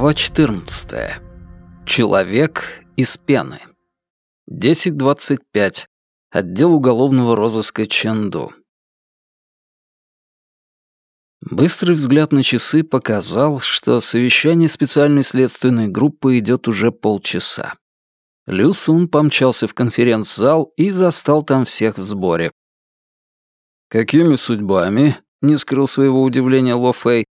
Глава 14. Человек из пены. 10.25. Отдел уголовного розыска Ченду. Быстрый взгляд на часы показал, что совещание специальной следственной группы идет уже полчаса. Лю Сун помчался в конференц-зал и застал там всех в сборе. «Какими судьбами?» — не скрыл своего удивления Ло Фэй.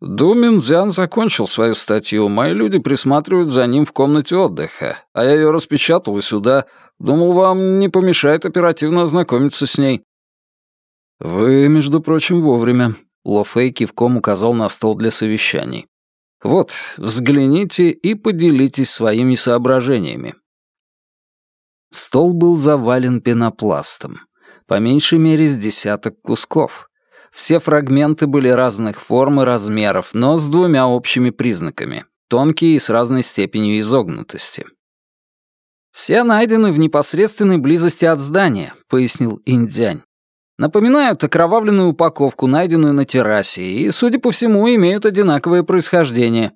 Ду Минзян закончил свою статью, мои люди присматривают за ним в комнате отдыха, а я ее распечатал и сюда. Думал, вам не помешает оперативно ознакомиться с ней». «Вы, между прочим, вовремя», — Ло Фэй кивком указал на стол для совещаний. «Вот, взгляните и поделитесь своими соображениями». Стол был завален пенопластом. По меньшей мере с десяток кусков. Все фрагменты были разных форм и размеров, но с двумя общими признаками — тонкие и с разной степенью изогнутости. «Все найдены в непосредственной близости от здания», — пояснил Индзянь. «Напоминают окровавленную упаковку, найденную на террасе, и, судя по всему, имеют одинаковое происхождение».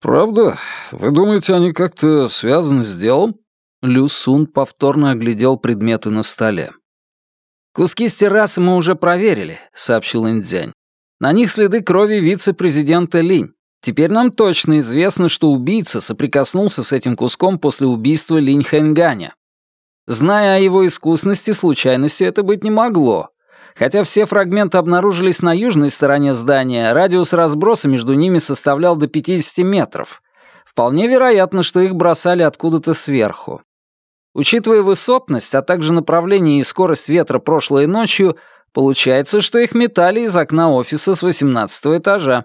«Правда? Вы думаете, они как-то связаны с делом?» Лю Сун повторно оглядел предметы на столе. «Куски с террасы мы уже проверили», — сообщил Индзянь. «На них следы крови вице-президента Линь. Теперь нам точно известно, что убийца соприкоснулся с этим куском после убийства Линь Хэнганя. Зная о его искусности, случайностью это быть не могло. Хотя все фрагменты обнаружились на южной стороне здания, радиус разброса между ними составлял до 50 метров. Вполне вероятно, что их бросали откуда-то сверху. Учитывая высотность, а также направление и скорость ветра прошлой ночью, получается, что их метали из окна офиса с 18 этажа.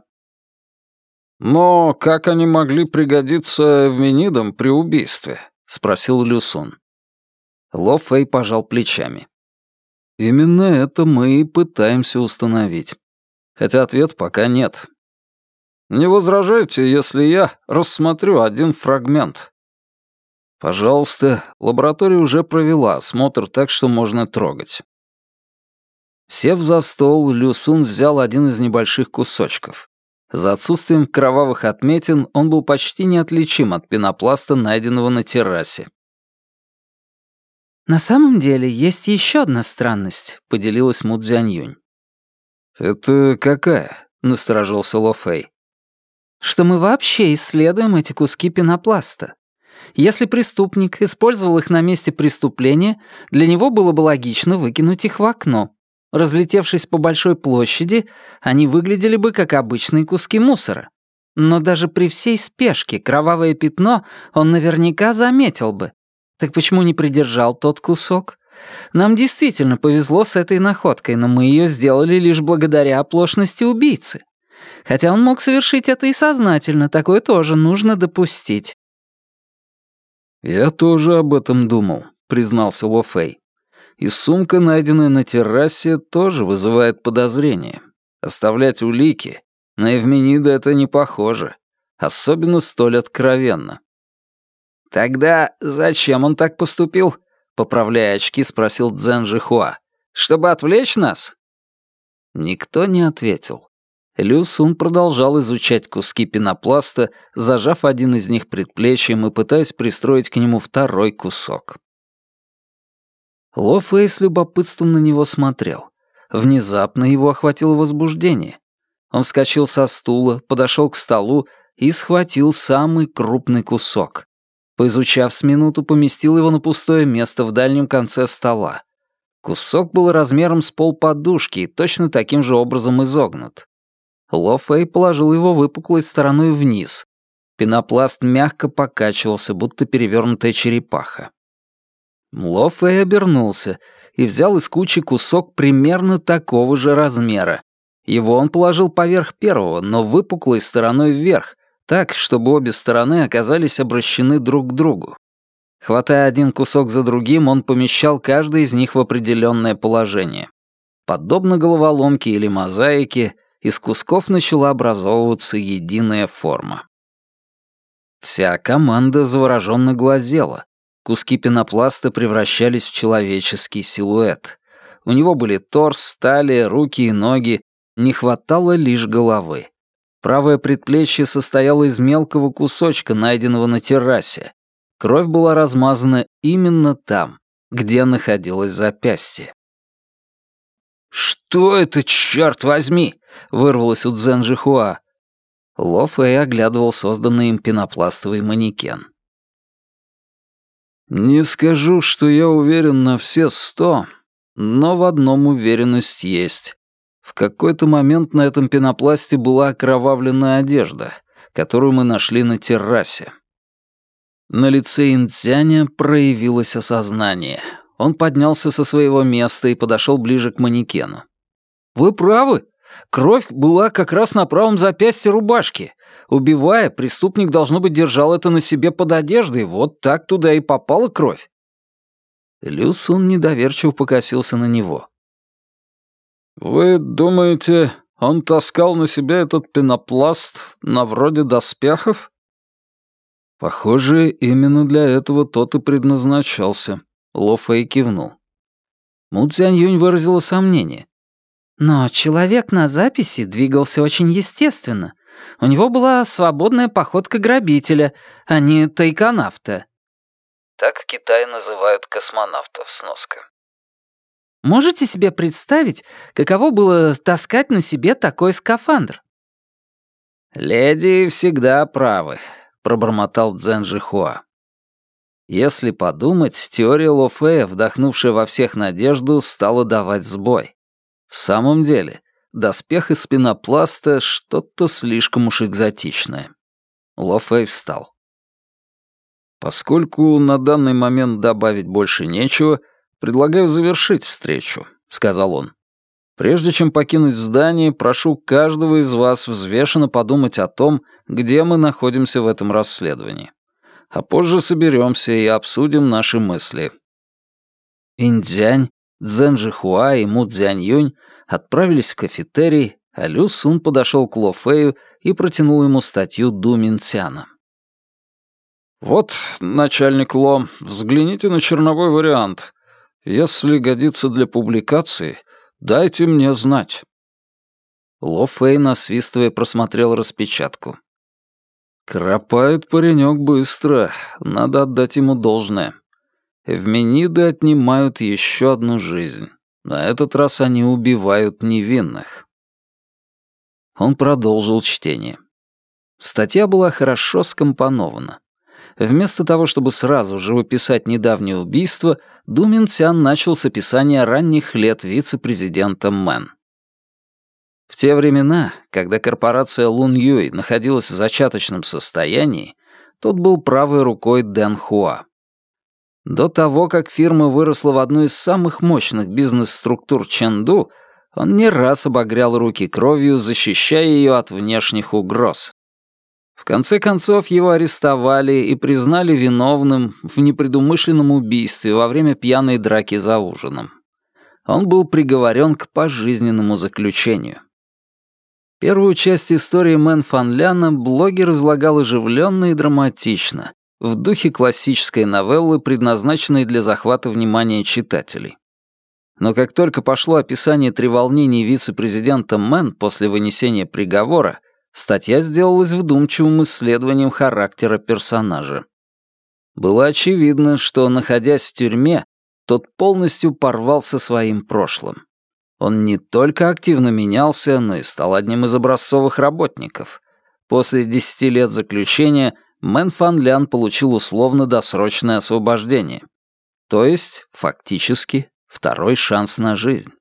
«Но как они могли пригодиться Эвменидам при убийстве?» — спросил Люсун. Ло Фэй пожал плечами. «Именно это мы и пытаемся установить. Хотя ответ пока нет. Не возражайте, если я рассмотрю один фрагмент. «Пожалуйста, лаборатория уже провела осмотр, так что можно трогать». Сев за стол, Люсун взял один из небольших кусочков. За отсутствием кровавых отметин он был почти неотличим от пенопласта, найденного на террасе. «На самом деле есть еще одна странность», — поделилась Му Цзяньюнь. «Это какая?» — насторожился Ло Фэй. «Что мы вообще исследуем эти куски пенопласта. Если преступник использовал их на месте преступления, для него было бы логично выкинуть их в окно. Разлетевшись по большой площади, они выглядели бы как обычные куски мусора. Но даже при всей спешке кровавое пятно он наверняка заметил бы. Так почему не придержал тот кусок? Нам действительно повезло с этой находкой, но мы ее сделали лишь благодаря оплошности убийцы. Хотя он мог совершить это и сознательно, такое тоже нужно допустить. «Я тоже об этом думал», — признался Ло Фэй. «И сумка, найденная на террасе, тоже вызывает подозрение. Оставлять улики на Эвменида это не похоже, особенно столь откровенно». «Тогда зачем он так поступил?» — поправляя очки, спросил Цзэн Жихуа. «Чтобы отвлечь нас?» Никто не ответил. Лю Сун продолжал изучать куски пенопласта, зажав один из них предплечьем и пытаясь пристроить к нему второй кусок. Ло Фэй с любопытством на него смотрел. Внезапно его охватило возбуждение. Он вскочил со стула, подошел к столу и схватил самый крупный кусок. Поизучав с минуту, поместил его на пустое место в дальнем конце стола. Кусок был размером с полподушки и точно таким же образом изогнут. Ло Фэй положил его выпуклой стороной вниз. Пенопласт мягко покачивался, будто перевернутая черепаха. Ло Фэй обернулся и взял из кучи кусок примерно такого же размера. Его он положил поверх первого, но выпуклой стороной вверх, так, чтобы обе стороны оказались обращены друг к другу. Хватая один кусок за другим, он помещал каждый из них в определенное положение. Подобно головоломке или мозаике, из кусков начала образовываться единая форма. Вся команда завороженно глазела. Куски пенопласта превращались в человеческий силуэт. У него были торс, талия, руки и ноги, не хватало лишь головы. Правое предплечье состояло из мелкого кусочка, найденного на террасе. Кровь была размазана именно там, где находилось запястье. «Что это, черт возьми?» — вырвалось у Цзэн Жихуа. Ло Фэй оглядывал созданный им пенопластовый манекен. «Не скажу, что я уверен на все сто, но в одном уверенность есть. В какой-то момент на этом пенопласте была окровавленная одежда, которую мы нашли на террасе. На лице Инцяня проявилось осознание. Он поднялся со своего места и подошел ближе к манекену. «Вы правы. Кровь была как раз на правом запястье рубашки. Убивая, преступник, должно быть, держал это на себе под одеждой, вот так туда и попала кровь». Лю Сун недоверчиво покосился на него. «Вы думаете, он таскал на себе этот пенопласт на вроде доспехов?» «Похоже, именно для этого тот и предназначался», — Ло Фэй кивнул. Му Цзянь Юнь выразила сомнение. «Но человек на записи двигался очень естественно. У него была свободная походка грабителя, а не тайконавта». Так в Китае называют космонавтов, сноска. Можете себе представить, каково было таскать на себе такой скафандр? «Леди всегда правы», — пробормотал Цзэн Жихуа. Если подумать, теория Лофея, вдохнувшая во всех надежду, стала давать сбой. В самом деле, доспех из пенопласта — что-то слишком уж экзотичное. Лофей встал. Поскольку на данный момент добавить больше нечего, — «Предлагаю завершить встречу», — сказал он. «Прежде чем покинуть здание, прошу каждого из вас взвешенно подумать о том, где мы находимся в этом расследовании. А позже соберемся и обсудим наши мысли». Индзянь, Цзэн Жихуа и Му Цзянь отправились в кафетерий, а Лю Сун подошел к Ло Фэю и протянул ему статью Ду Минцяна. «Вот, начальник Ло, взгляните на черновой вариант. Если годится для публикации, дайте мне знать». Ло Фэй, насвистывая, просмотрел распечатку. «Кропает паренек быстро, надо отдать ему должное. Эвмениды отнимают еще одну жизнь. На этот раз они убивают невинных». Он продолжил чтение. Статья была хорошо скомпонована. Вместо того, чтобы сразу же выписать недавнее убийство, Думин Цян начал с описания ранних лет вице-президента Мэн. В те времена, когда корпорация Лун Юй находилась в зачаточном состоянии, тот был правой рукой Дэн Хуа. До того, как фирма выросла в одну из самых мощных бизнес-структур Чэнду, он не раз обогрял руки кровью, защищая ее от внешних угроз. В конце концов его арестовали и признали виновным в непредумышленном убийстве во время пьяной драки за ужином. Он был приговорен к пожизненному заключению. Первую часть истории Мэн Фан Ляна блогер излагал оживленно и драматично, в духе классической новеллы, предназначенной для захвата внимания читателей. Но как только пошло описание треволнений вице-президента Мэн после вынесения приговора, статья сделалась вдумчивым исследованием характера персонажа. Было очевидно, что, находясь в тюрьме, тот полностью порвался своим прошлым. Он не только активно менялся, но и стал одним из образцовых работников. После десяти лет заключения Мэн Фан Лян получил условно-досрочное освобождение. То есть, фактически, второй шанс на жизнь.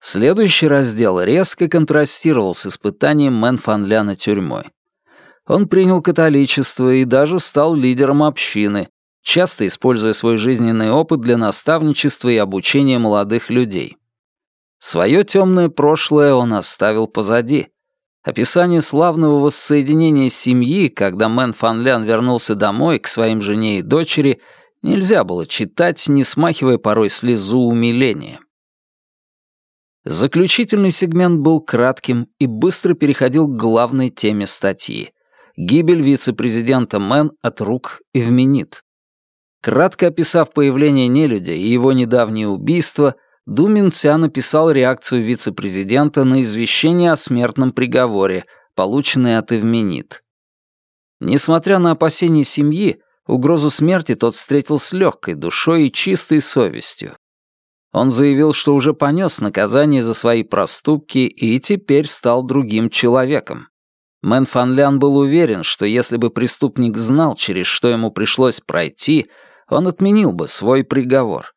Следующий раздел резко контрастировал с испытанием Мэн Фан Ляна тюрьмой. Он принял католичество и даже стал лидером общины, часто используя свой жизненный опыт для наставничества и обучения молодых людей. Своё темное прошлое он оставил позади. Описание славного воссоединения семьи, когда Мэн Фан Лян вернулся домой к своим жене и дочери, нельзя было читать, не смахивая порой слезу умиления. Заключительный сегмент был кратким и быстро переходил к главной теме статьи — гибель вице-президента Мэн от рук Эвменит. Кратко описав появление нелюдя и его недавнее убийство, Ду Минця написал реакцию вице-президента на извещение о смертном приговоре, полученное от Эвменит. Несмотря на опасения семьи, угрозу смерти тот встретил с легкой душой и чистой совестью. Он заявил, что уже понес наказание за свои проступки и теперь стал другим человеком. Мэн Фан Лян был уверен, что если бы преступник знал, через что ему пришлось пройти, он отменил бы свой приговор.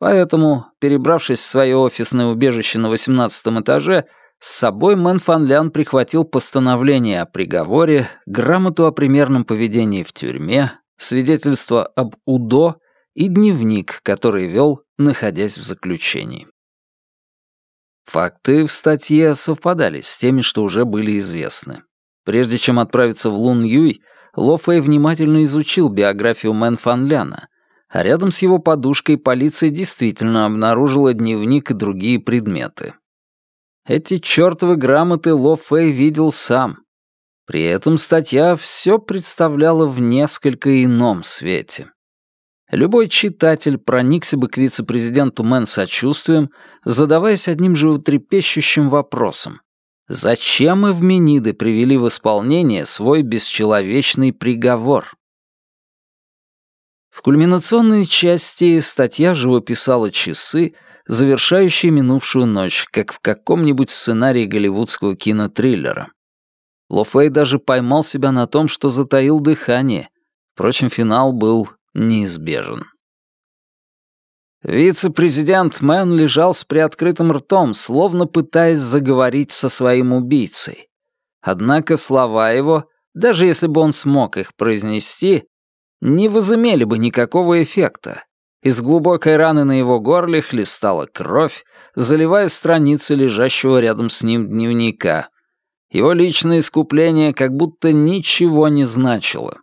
Поэтому, перебравшись в свое офисное убежище на 18 этаже, с собой Мэн Фан Лян прихватил постановление о приговоре, грамоту о примерном поведении в тюрьме, свидетельство об УДО и дневник, который вел, находясь в заключении. Факты в статье совпадали с теми, что уже были известны. Прежде чем отправиться в Лун Юй, Ло Фэй внимательно изучил биографию Мэн Фан Ляна, а рядом с его подушкой полиция действительно обнаружила дневник и другие предметы. Эти чертовы грамоты Ло Фэй видел сам. При этом статья все представляла в несколько ином свете. Любой читатель проникся бы к вице-президенту Мэн сочувствием, задаваясь одним животрепещущим вопросом. Зачем Эвмениды привели в исполнение свой бесчеловечный приговор? В кульминационной части статья живописала часы, завершающие минувшую ночь, как в каком-нибудь сценарии голливудского кинотриллера. Лофей даже поймал себя на том, что затаил дыхание. Впрочем, финал был неизбежен. Вице-президент Мэн лежал с приоткрытым ртом, словно пытаясь заговорить со своим убийцей. Однако слова его, даже если бы он смог их произнести, не возымели бы никакого эффекта. Из глубокой раны на его горле хлестала кровь, заливая страницы лежащего рядом с ним дневника. Его личное искупление как будто ничего не значило.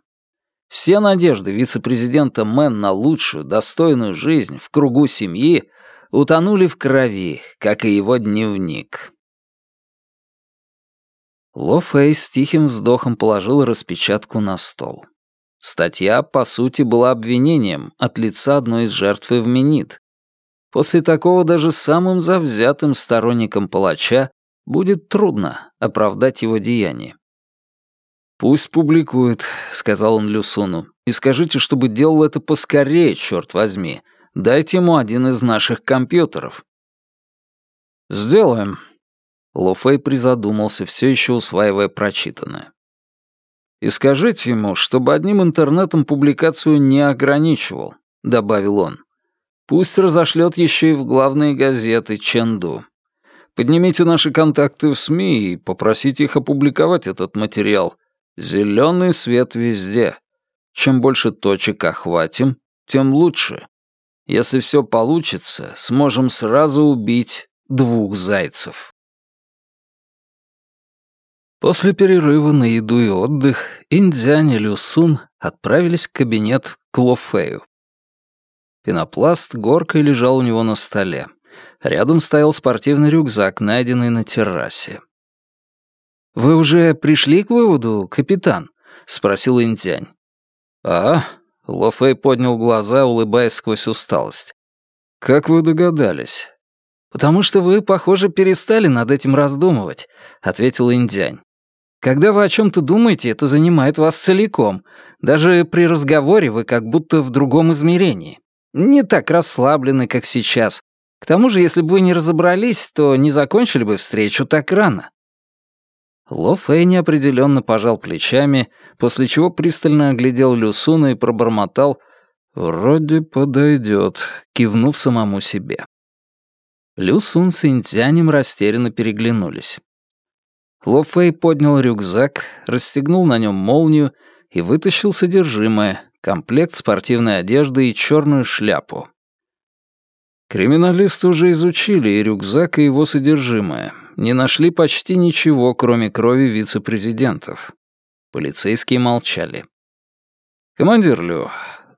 Все надежды вице-президента Мэн на лучшую, достойную жизнь в кругу семьи утонули в крови, как и его дневник. Ло Фэй с тихим вздохом положил распечатку на стол. Статья, по сути, была обвинением от лица одной из жертв Эвменит. После такого даже самым завзятым сторонникам палача будет трудно оправдать его деяние. «Пусть публикует», — сказал он Люсуну. «И скажите, чтобы делал это поскорее, черт возьми. Дайте ему один из наших компьютеров». «Сделаем». Лофей призадумался, все еще усваивая прочитанное. «И скажите ему, чтобы одним интернетом публикацию не ограничивал», — добавил он. «Пусть разошлет еще и в главные газеты Ченду. Поднимите наши контакты в СМИ и попросите их опубликовать этот материал. Зеленый свет везде. Чем больше точек охватим, тем лучше. Если все получится, сможем сразу убить двух зайцев. После перерыва на еду и отдых Индзянь и Люсун отправились в кабинет к Лофею. Пенопласт горкой лежал у него на столе. Рядом стоял спортивный рюкзак, найденный на террасе. «Вы уже пришли к выводу, капитан?» — спросил Интянь. «А?» — Ло Фэй поднял глаза, улыбаясь сквозь усталость. «Как вы догадались?» «Потому что вы, похоже, перестали над этим раздумывать», — ответил Индянь. «Когда вы о чем-то думаете, это занимает вас целиком. Даже при разговоре вы как будто в другом измерении. Не так расслаблены, как сейчас. К тому же, если бы вы не разобрались, то не закончили бы встречу так рано. Ло Фэй неопределенно пожал плечами, после чего пристально оглядел Люсуна и пробормотал «Вроде подойдет», кивнув самому себе. Люсун с Интянем растерянно переглянулись. Ло Фэй поднял рюкзак, расстегнул на нем молнию и вытащил содержимое, комплект спортивной одежды и черную шляпу. Криминалисты уже изучили и рюкзак, и его содержимое не нашли почти ничего, кроме крови вице-президентов. Полицейские молчали. «Командир Лю,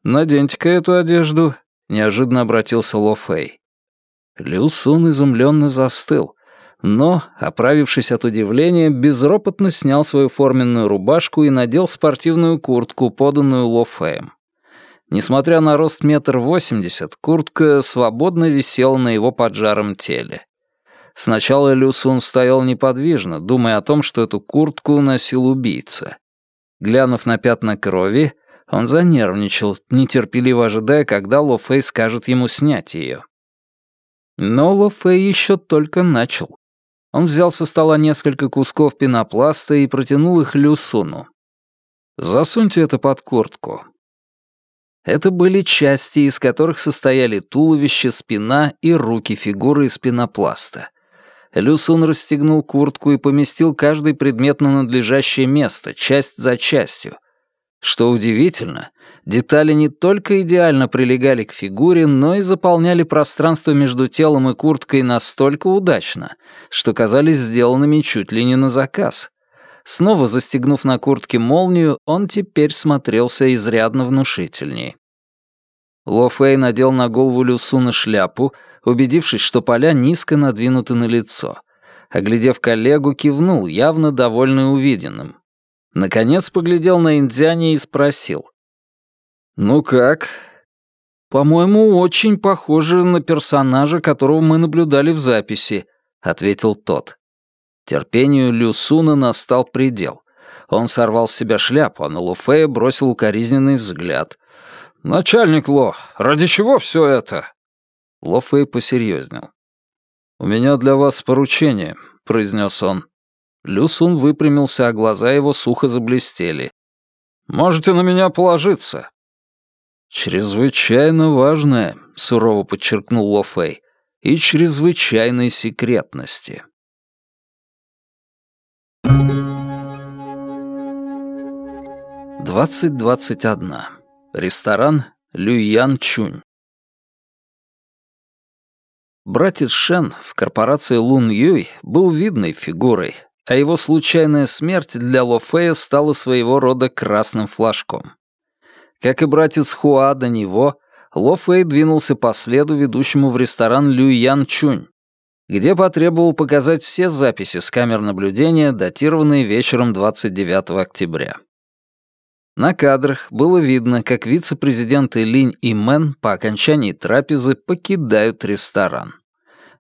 наденьте-ка эту одежду», — неожиданно обратился Ло Фэй. Лю Сун изумленно застыл, но, оправившись от удивления, безропотно снял свою форменную рубашку и надел спортивную куртку, поданную Ло Фэем. Несмотря на рост метр восемьдесят, куртка свободно висела на его поджаром теле. Сначала Люсун стоял неподвижно, думая о том, что эту куртку носил убийца. Глянув на пятна крови, он занервничал, нетерпеливо ожидая, когда Ло Фэй скажет ему снять ее. Но Ло Фэй еще только начал. Он взял со стола несколько кусков пенопласта и протянул их Люсуну. «Засуньте это под куртку». Это были части, из которых состояли туловище, спина и руки фигуры из пенопласта. Люсун расстегнул куртку и поместил каждый предмет на надлежащее место, часть за частью. Что удивительно, детали не только идеально прилегали к фигуре, но и заполняли пространство между телом и курткой настолько удачно, что казались сделанными чуть ли не на заказ. Снова застегнув на куртке молнию, он теперь смотрелся изрядно внушительней. Ло Фэй надел на голову Люсуна шляпу, убедившись, что поля низко надвинуты на лицо. Оглядев коллегу, кивнул, явно довольный увиденным. Наконец поглядел на индиане и спросил. «Ну как?» «По-моему, очень похоже на персонажа, которого мы наблюдали в записи», — ответил тот. Терпению Люсуна настал предел. Он сорвал с себя шляпу, а на Луфея бросил укоризненный взгляд. «Начальник Ло, ради чего все это?» Ло Фэй посерьезнел. «У меня для вас поручение», — произнес он. Люсун выпрямился, а глаза его сухо заблестели. «Можете на меня положиться». «Чрезвычайно важное», — сурово подчеркнул Ло Фэй, — «и чрезвычайной секретности». Двадцать двадцать одна. Ресторан Люян Чунь. Братец Шен в корпорации Лун Юй был видной фигурой, а его случайная смерть для Ло Фея стала своего рода красным флажком. Как и братец Хуа до него, Ло Фэй двинулся по следу, ведущему в ресторан Люян Чунь, где потребовал показать все записи с камер наблюдения, датированные вечером 29 октября. На кадрах было видно, как вице-президенты Линь и Мэн по окончании трапезы покидают ресторан.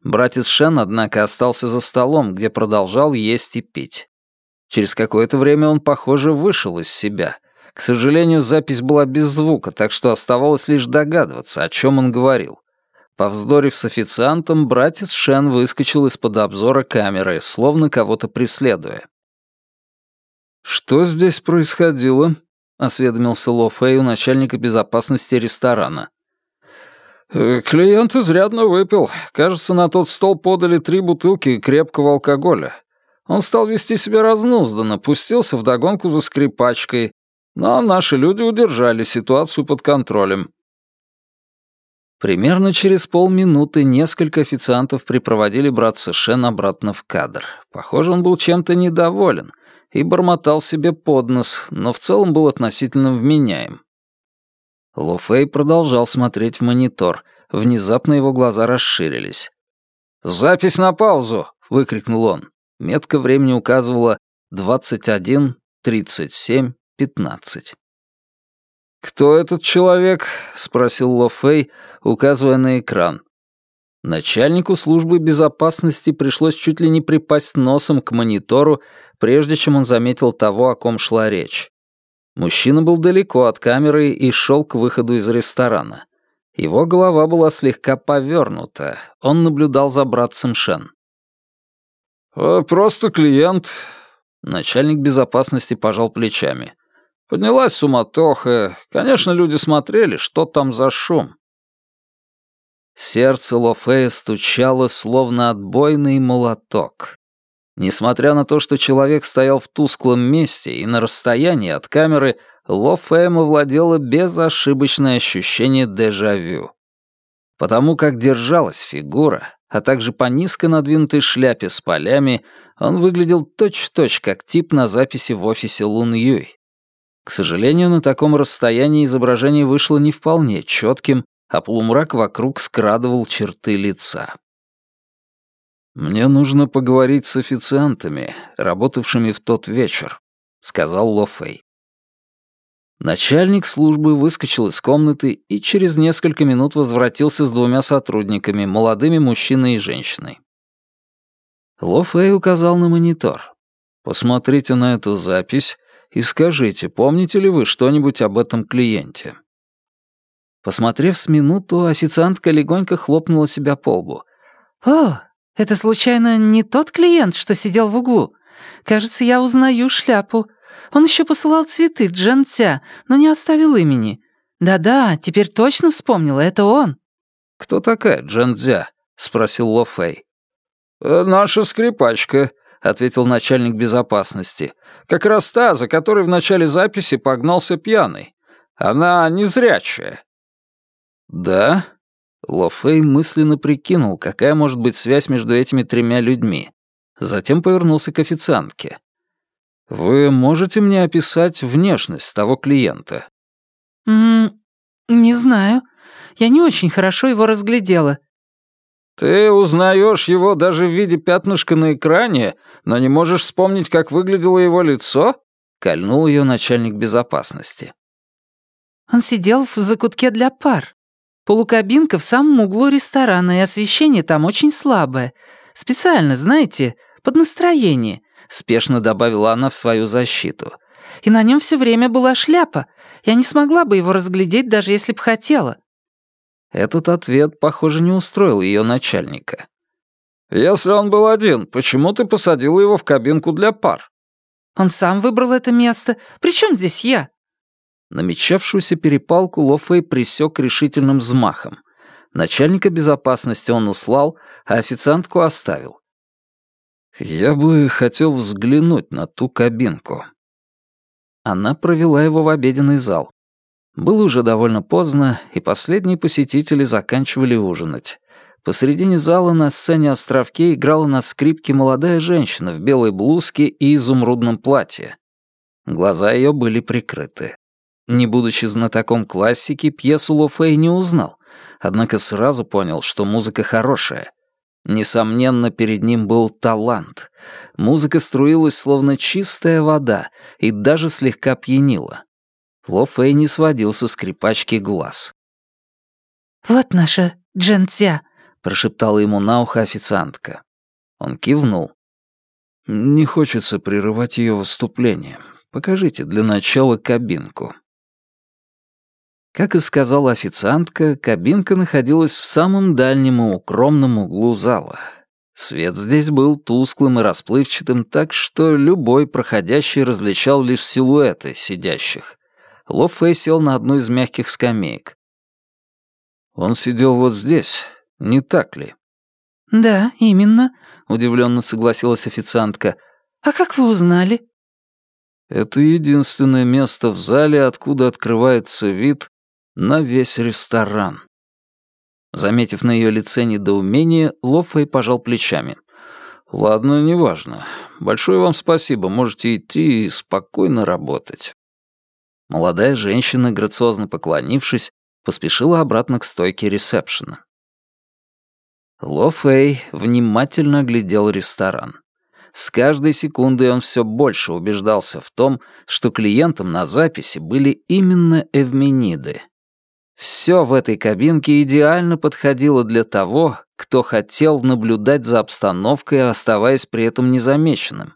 Братец Шен, однако, остался за столом, где продолжал есть и пить. Через какое-то время он, похоже, вышел из себя. К сожалению, запись была без звука, так что оставалось лишь догадываться, о чем он говорил. Повздорив с официантом, братец Шен выскочил из-под обзора камеры, словно кого-то преследуя. «Что здесь происходило?» осведомился Ло Фэй у начальника безопасности ресторана. «Э, «Клиент изрядно выпил. Кажется, на тот стол подали три бутылки крепкого алкоголя. Он стал вести себя разнузданно, пустился в догонку за скрипачкой, но наши люди удержали ситуацию под контролем». Примерно через полминуты несколько официантов припроводили братца Шен обратно в кадр. Похоже, он был чем-то недоволен, и бормотал себе под нос, но в целом был относительно вменяем. Ло Фэй продолжал смотреть в монитор. Внезапно его глаза расширились. «Запись на паузу!» — выкрикнул он. Метка времени указывала 21, 37, 15. «Кто этот человек?» — спросил Ло Фэй, указывая на экран. Начальнику службы безопасности пришлось чуть ли не припасть носом к монитору, прежде чем он заметил того, о ком шла речь. Мужчина был далеко от камеры и шел к выходу из ресторана. Его голова была слегка повернута. Он наблюдал за братцем Шен. «Э, «Просто клиент». Начальник безопасности пожал плечами. Поднялась суматоха. Конечно, люди смотрели, что там за шум. Сердце Лофея стучало, словно отбойный молоток. Несмотря на то, что человек стоял в тусклом месте и на расстоянии от камеры, Лофеем овладело безошибочное ощущение дежавю. Потому как держалась фигура, а также по низко надвинутой шляпе с полями, он выглядел точь-в-точь -точь как тип на записи в офисе Лун Юй. К сожалению, на таком расстоянии изображение вышло не вполне четким, а полумрак вокруг скрадывал черты лица. «Мне нужно поговорить с официантами, работавшими в тот вечер», — сказал Ло Фэй. Начальник службы выскочил из комнаты и через несколько минут возвратился с двумя сотрудниками, молодыми мужчиной и женщиной. Ло Фэй указал на монитор. «Посмотрите на эту запись и скажите, помните ли вы что-нибудь об этом клиенте?» Посмотрев с минуту, официантка легонько хлопнула себя по лбу. «О, это случайно не тот клиент, что сидел в углу? Кажется, я узнаю шляпу. Он еще посылал цветы Джан Ця, но не оставил имени. Да-да, теперь точно вспомнила, это он». «Кто такая Джан Цзя?» — спросил Ло Фэй. «Э, «Наша скрипачка», — ответил начальник безопасности. «Как раз та, за которой в начале записи погнался пьяный. Она незрячая». «Да?» Ло Фэй мысленно прикинул, какая может быть связь между этими тремя людьми. Затем повернулся к официантке. «Вы можете мне описать внешность того клиента?» «М не знаю. Я не очень хорошо его разглядела». «Ты узнаешь его даже в виде пятнышка на экране, но не можешь вспомнить, как выглядело его лицо?» — кольнул ее начальник безопасности. «Он сидел в закутке для пар. Полукабинка в самом углу ресторана, и освещение там очень слабое. Специально, знаете, под настроение спешно добавила она в свою защиту. «И на нем все время была шляпа. Я не смогла бы его разглядеть, даже если б хотела». Этот ответ, похоже, не устроил ее начальника. «Если он был один, почему ты посадила его в кабинку для пар?» «Он сам выбрал это место. При чем здесь я?» Намечавшуюся перепалку Лофей присек решительным взмахом. Начальника безопасности он услал, а официантку оставил. «Я бы хотел взглянуть на ту кабинку». Она провела его в обеденный зал. Было уже довольно поздно, и последние посетители заканчивали ужинать. Посредине зала на сцене островке играла на скрипке молодая женщина в белой блузке и изумрудном платье. Глаза ее были прикрыты. Не будучи знатоком классики, пьесу Ло Фэй не узнал, однако сразу понял, что музыка хорошая — Несомненно, перед ним был талант. Музыка струилась, словно чистая вода, и даже слегка пьянила. Ло Фэй не сводил со скрипачки глаз. «Вот наша Джен Цзя», — прошептала ему на ухо официантка. Он кивнул. «Не хочется прерывать ее выступление. Покажите для начала кабинку». Как и сказала официантка, кабинка находилась в самом дальнем и укромном углу зала. Свет здесь был тусклым и расплывчатым, так что любой проходящий различал лишь силуэты сидящих. Ло Фэй сел на одну из мягких скамеек. «Он сидел вот здесь, не так ли?» «Да, именно», — удивленно согласилась официантка. «А как вы узнали?» «Это единственное место в зале, откуда открывается вид на весь ресторан. Заметив на ее лице недоумение, Лоффей пожал плечами. «Ладно, неважно. Большое вам спасибо, можете идти и спокойно работать». Молодая женщина, грациозно поклонившись, поспешила обратно к стойке ресепшена. Ло Фэй внимательно глядел ресторан. С каждой секундой он все больше убеждался в том, что клиентам на записи были именно эвмениды. Все в этой кабинке идеально подходило для того, кто хотел наблюдать за обстановкой, оставаясь при этом незамеченным.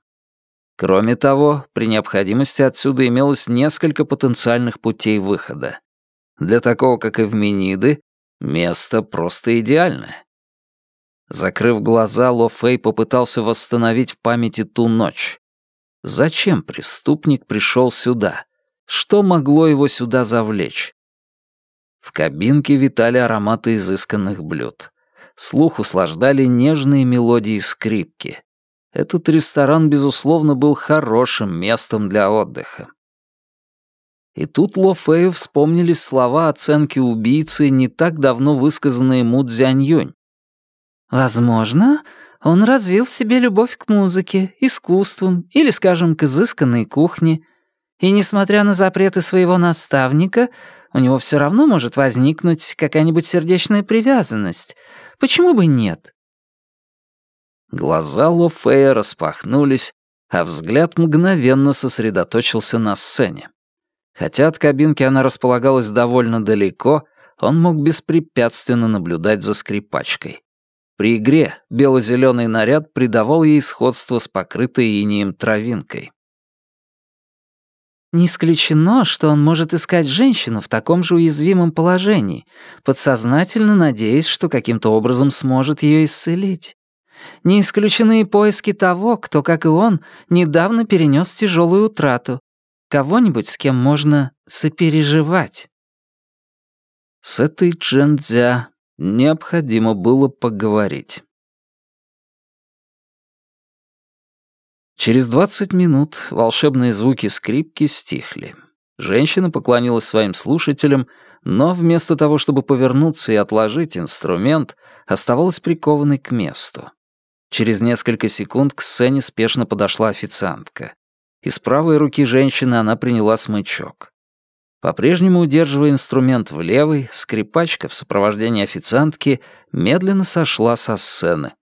Кроме того, при необходимости отсюда имелось несколько потенциальных путей выхода. Для такого, как Эвмениды, место просто идеальное. Закрыв глаза, Ло Фэй попытался восстановить в памяти ту ночь. Зачем преступник пришел сюда? Что могло его сюда завлечь? В кабинке витали ароматы изысканных блюд. Слух услаждали нежные мелодии скрипки. Этот ресторан, безусловно, был хорошим местом для отдыха. И тут Ло Фэю вспомнились слова оценки убийцы, не так давно высказанные Му Цзяньюнь. «Возможно, он развил в себе любовь к музыке, искусствам или, скажем, к изысканной кухне, и, несмотря на запреты своего наставника, у него все равно может возникнуть какая-нибудь сердечная привязанность. Почему бы нет? Глаза Ло Фея распахнулись, а взгляд мгновенно сосредоточился на сцене. Хотя от кабинки она располагалась довольно далеко, он мог беспрепятственно наблюдать за скрипачкой. При игре бело-зеленый наряд придавал ей сходство с покрытой инеем травинкой. Не исключено, что он может искать женщину в таком же уязвимом положении, подсознательно надеясь, что каким-то образом сможет ее исцелить. Не исключены и поиски того, кто, как и он, недавно перенес тяжелую утрату, кого-нибудь, с кем можно сопереживать. С этой Джендзя необходимо было поговорить. Через двадцать минут волшебные звуки скрипки стихли. Женщина поклонилась своим слушателям, но вместо того, чтобы повернуться и отложить инструмент, оставалась прикованной к месту. Через несколько секунд к сцене спешно подошла официантка. Из правой руки женщины она приняла смычок. По-прежнему удерживая инструмент в левой, скрипачка в сопровождении официантки медленно сошла со сцены.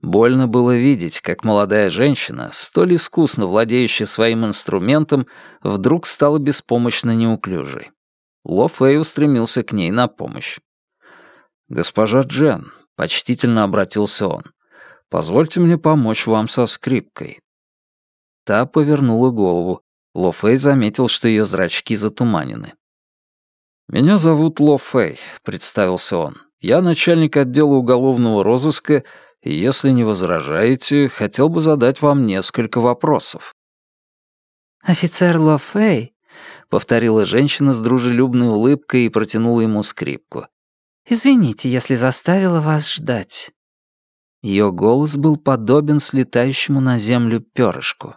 Больно было видеть, как молодая женщина, столь искусно владеющая своим инструментом, вдруг стала беспомощно неуклюжей. Ло Фэй устремился к ней на помощь. «Госпожа Джен», — почтительно обратился он, — «позвольте мне помочь вам со скрипкой». Та повернула голову. Ло Фэй заметил, что ее зрачки затуманены. «Меня зовут Ло Фэй», — представился он. «Я начальник отдела уголовного розыска и, если не возражаете, хотел бы задать вам несколько вопросов». «Офицер Ло Фэй», — повторила женщина с дружелюбной улыбкой и протянула ему скрипку. «Извините, если заставила вас ждать». Ее голос был подобен слетающему на землю перышку.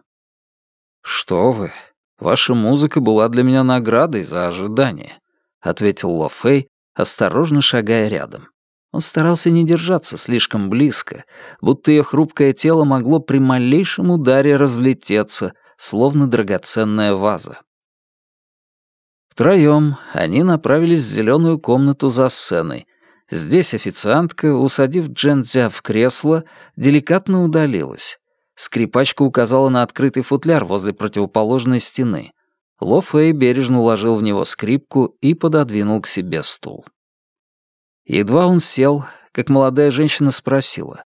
«Что вы? Ваша музыка была для меня наградой за ожидание», — ответил Ло Фэй, осторожно шагая рядом. Он старался не держаться слишком близко, будто ее хрупкое тело могло при малейшем ударе разлететься, словно драгоценная ваза. Втроем они направились в зеленую комнату за сценой. Здесь официантка, усадив Джензя в кресло, деликатно удалилась. Скрипачка указала на открытый футляр возле противоположной стены. Ло Фэй бережно уложил в него скрипку и пододвинул к себе стул. Едва он сел, как молодая женщина спросила.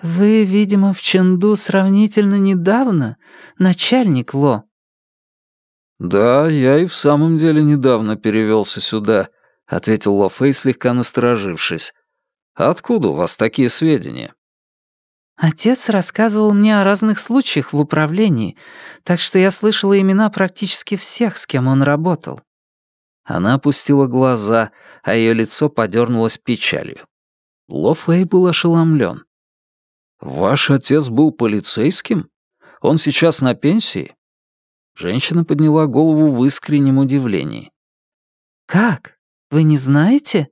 «Вы, видимо, в Ченду сравнительно недавно, начальник Ло?» «Да, я и в самом деле недавно перевелся сюда», — ответил Ло Фэй, слегка насторожившись. «Откуда у вас такие сведения?» Отец рассказывал мне о разных случаях в управлении, так что я слышала имена практически всех, с кем он работал. Она опустила глаза, а ее лицо подернулось печалью. Ло Фэй был ошеломлен. «Ваш отец был полицейским? Он сейчас на пенсии?» Женщина подняла голову в искреннем удивлении. «Как? Вы не знаете?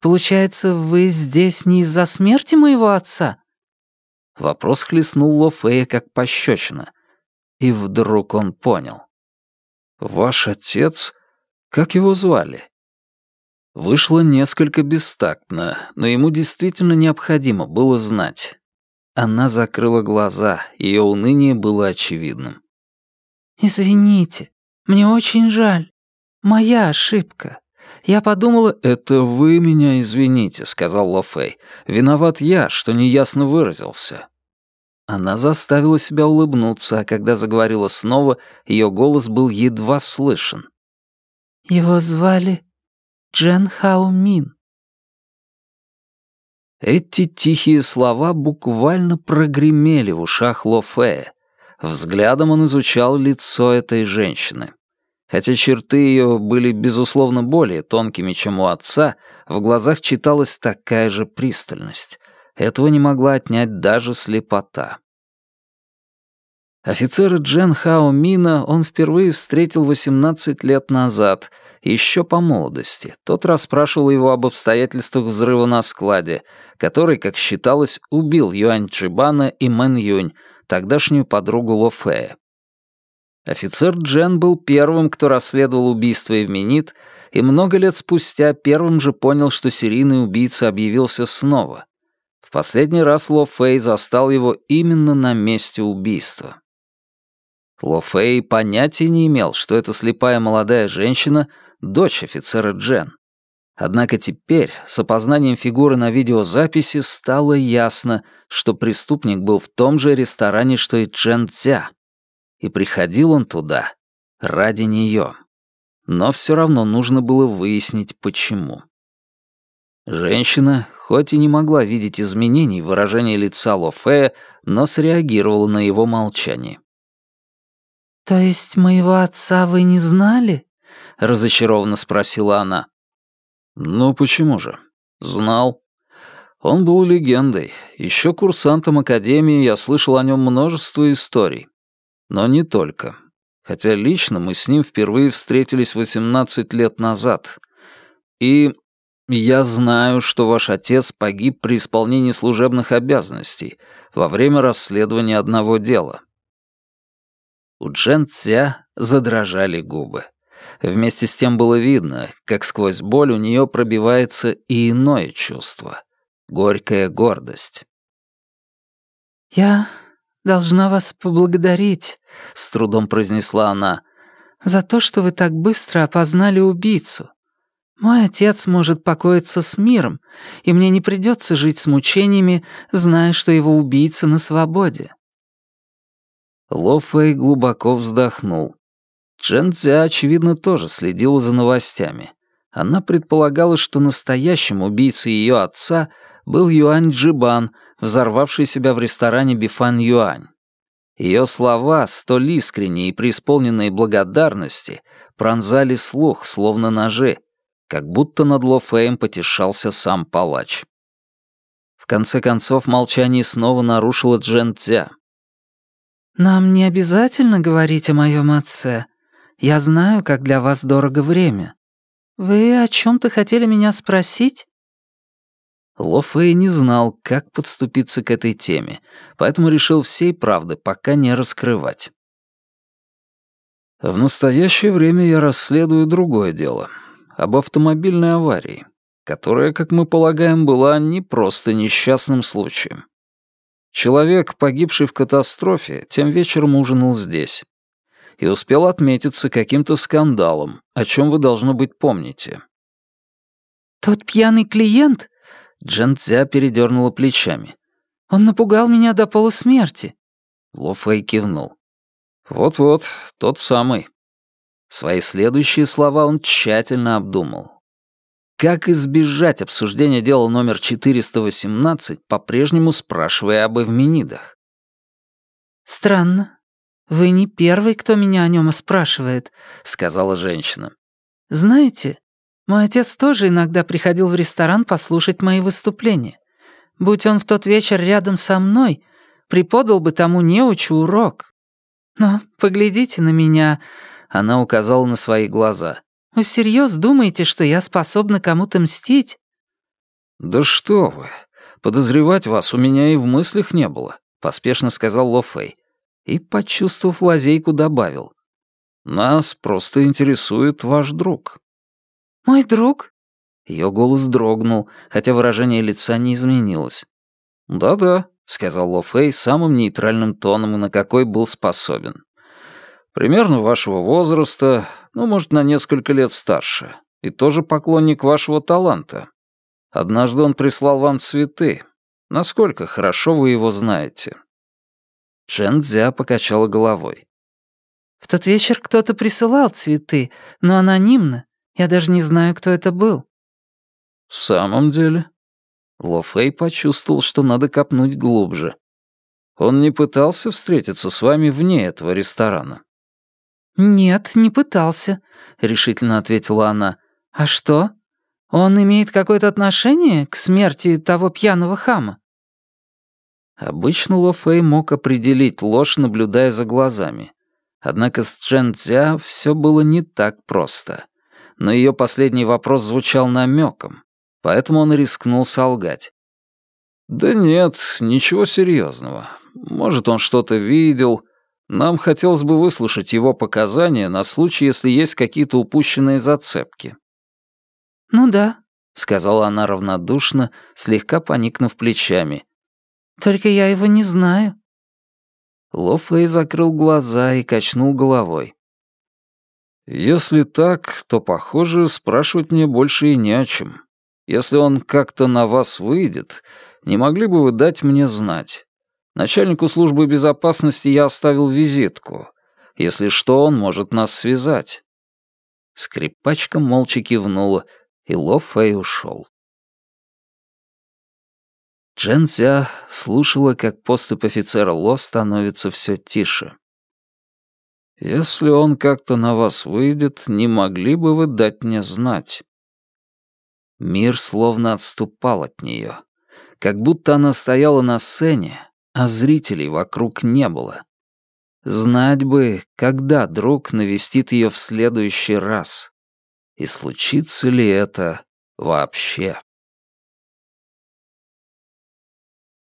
Получается, вы здесь не из-за смерти моего отца?» Вопрос хлестнул Ло Фея как пощечина. И вдруг он понял. «Ваш отец? Как его звали?» Вышло несколько бестактно, но ему действительно необходимо было знать. Она закрыла глаза, ее уныние было очевидным. «Извините, мне очень жаль. Моя ошибка. Я подумала...» «Это вы меня извините», — сказал Ло Фэй. «Виноват я, что неясно выразился. Она заставила себя улыбнуться, а когда заговорила снова, ее голос был едва слышен. «Его звали Джен Хао Мин». Эти тихие слова буквально прогремели в ушах Ло Фея. Взглядом он изучал лицо этой женщины. Хотя черты ее были, безусловно, более тонкими, чем у отца, в глазах читалась такая же пристальность. Этого не могла отнять даже слепота. Офицера Джен Хао Мина он впервые встретил 18 лет назад, еще по молодости. Тот расспрашивал его об обстоятельствах взрыва на складе, который, как считалось, убил Юань Чжибана и Мэн Юнь, тогдашнюю подругу Ло Фея. Офицер Джен был первым, кто расследовал убийство Эвменит, и много лет спустя первым же понял, что серийный убийца объявился снова. В последний раз Ло Фэй застал его именно на месте убийства. Ло Фэй понятия не имел, что эта слепая молодая женщина — дочь офицера Джен. Однако теперь, с опознанием фигуры на видеозаписи, стало ясно, что преступник был в том же ресторане, что и Джен Цзя. И приходил он туда ради нее. Но все равно нужно было выяснить, почему. Женщина, хоть и не могла видеть изменений в выражении лица Ло Фея, но среагировала на его молчание. «То есть моего отца вы не знали?» — разочарованно спросила она. «Ну почему же? Знал. Он был легендой. Еще курсантом Академии я слышал о нем множество историй. Но не только. Хотя лично мы с ним впервые встретились 18 лет назад. И я знаю, что ваш отец погиб при исполнении служебных обязанностей во время расследования одного дела». У Джен Ця задрожали губы. Вместе с тем было видно, как сквозь боль у нее пробивается и иное чувство — горькая гордость. «Я должна вас поблагодарить», — с трудом произнесла она, «за то, что вы так быстро опознали убийцу. Мой отец может покоиться с миром, и мне не придется жить с мучениями, зная, что его убийца на свободе». Ло глубоко вздохнул. Цзя, очевидно, тоже следила за новостями. Она предполагала, что настоящим убийцей ее отца был Юань Джибан, взорвавший себя в ресторане Бифан Юань. Ее слова, столь искренние и преисполненные благодарности, пронзали слух, словно ножи, как будто над Ло Фэем потешался сам палач. В конце концов, молчание снова нарушила Джен Цзя. «Нам не обязательно говорить о моем отце», я знаю, как для вас дорого время. Вы о чем-то хотели меня спросить?» Ло Фэй не знал, как подступиться к этой теме, поэтому решил всей правды пока не раскрывать. В настоящее время я расследую другое дело. Об автомобильной аварии, которая, как мы полагаем, была не просто несчастным случаем. Человек, погибший в катастрофе, тем вечером ужинал здесь и успел отметиться каким-то скандалом, о чем вы, должно быть, помните. «Тот пьяный клиент?» Джен передернула плечами. «Он напугал меня до полусмерти». Ло Фэй кивнул. «Вот-вот, тот самый». Свои следующие слова он тщательно обдумал. Как избежать обсуждения дела номер 418, по-прежнему спрашивая об Эвменидах? «Странно. «Вы не первый, кто меня о нем спрашивает», — сказала женщина. «Знаете, мой отец тоже иногда приходил в ресторан послушать мои выступления. Будь он в тот вечер рядом со мной, преподал бы тому неучу урок. Но поглядите на меня», — она указала на свои глаза. «Вы всерьез думаете, что я способна кому-то мстить?» «Да что вы! Подозревать вас у меня и в мыслях не было», — поспешно сказал Ло Фэй и, почувствовав лазейку, добавил. «Нас просто интересует ваш друг». «Мой друг?» Ее голос дрогнул, хотя выражение лица не изменилось. «Да-да», — сказал Ло Фэй самым нейтральным тоном, на какой был способен. «Примерно вашего возраста, ну, может, на несколько лет старше, и тоже поклонник вашего таланта. Однажды он прислал вам цветы. Насколько хорошо вы его знаете?» Шэн Цзя покачала головой. «В тот вечер кто-то присылал цветы, но анонимно. Я даже не знаю, кто это был». «В самом деле?» Ло Фэй почувствовал, что надо копнуть глубже. «Он не пытался встретиться с вами вне этого ресторана?» «Нет, не пытался», — решительно ответила она. «А что? Он имеет какое-то отношение к смерти того пьяного хама?» Обычно Ло Фэй мог определить ложь, наблюдая за глазами. Однако с Чжэн Цзя все было не так просто. Но ее последний вопрос звучал намеком, поэтому он рискнул солгать. «Да нет, ничего серьезного. Может, он что-то видел. Нам хотелось бы выслушать его показания на случай, если есть какие-то упущенные зацепки». «Ну да», — сказала она равнодушно, слегка поникнув плечами, только я его не знаю». Ло Фэй закрыл глаза и качнул головой. «Если так, то, похоже, спрашивать мне больше и не о чем. Если он как-то на вас выйдет, не могли бы вы дать мне знать? Начальнику службы безопасности я оставил визитку. Если что, он может нас связать». Скрипачка молча кивнула, и Ло Фэй ушел. Джен Цзя слушала, как поступ офицера Ло становится все тише. «Если он как-то на вас выйдет, не могли бы вы дать мне знать?» Мир словно отступал от нее, как будто она стояла на сцене, а зрителей вокруг не было. Знать бы, когда друг навестит ее в следующий раз. И случится ли это вообще?